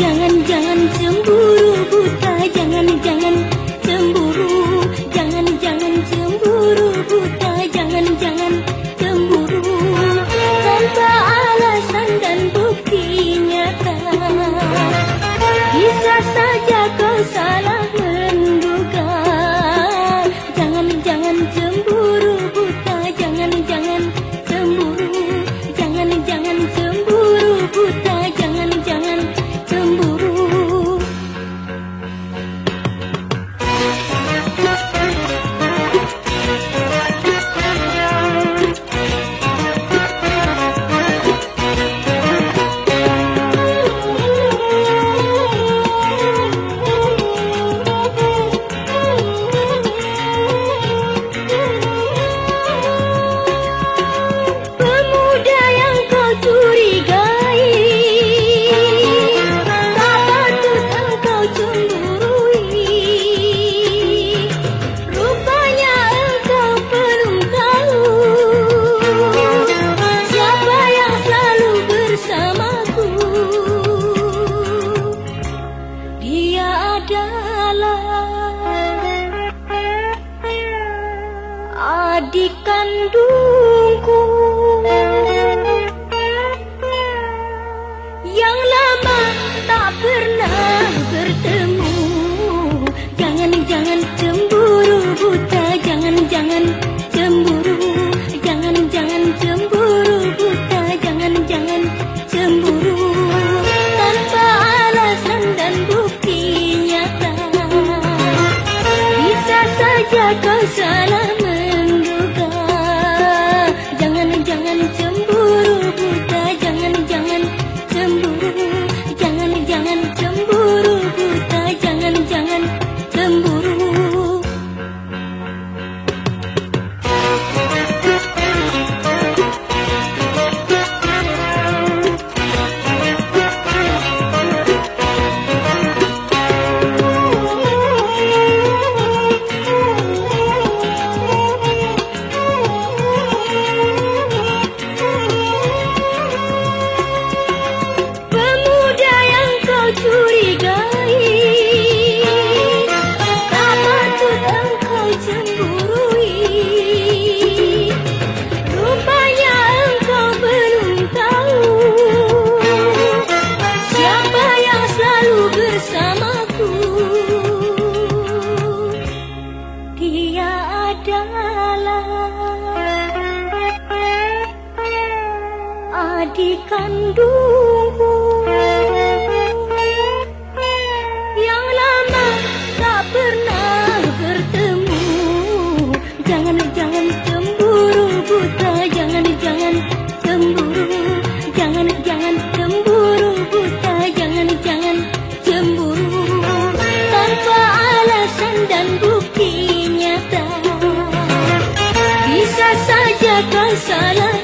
Jangan jangan cemburu buta. Jangan jangan cemburu. Adik kandungku. Yang lama tak pernah bertemu. Jangan jangan cemburu buta. Jangan jangan cemburu. Jangan jangan cemburu buta. Jangan jangan cemburu. Tanpa alasan dan bukti nyata. Bisa saja kau adik kandungku. Yang lama tak pernah bertemu. Jangan jangan cemburu buta. Jangan jangan cemburu. Jangan jangan cemburu buta. Jangan jangan cemburu. Tanpa alasan dan bukti nyata. Bisa saja kau salah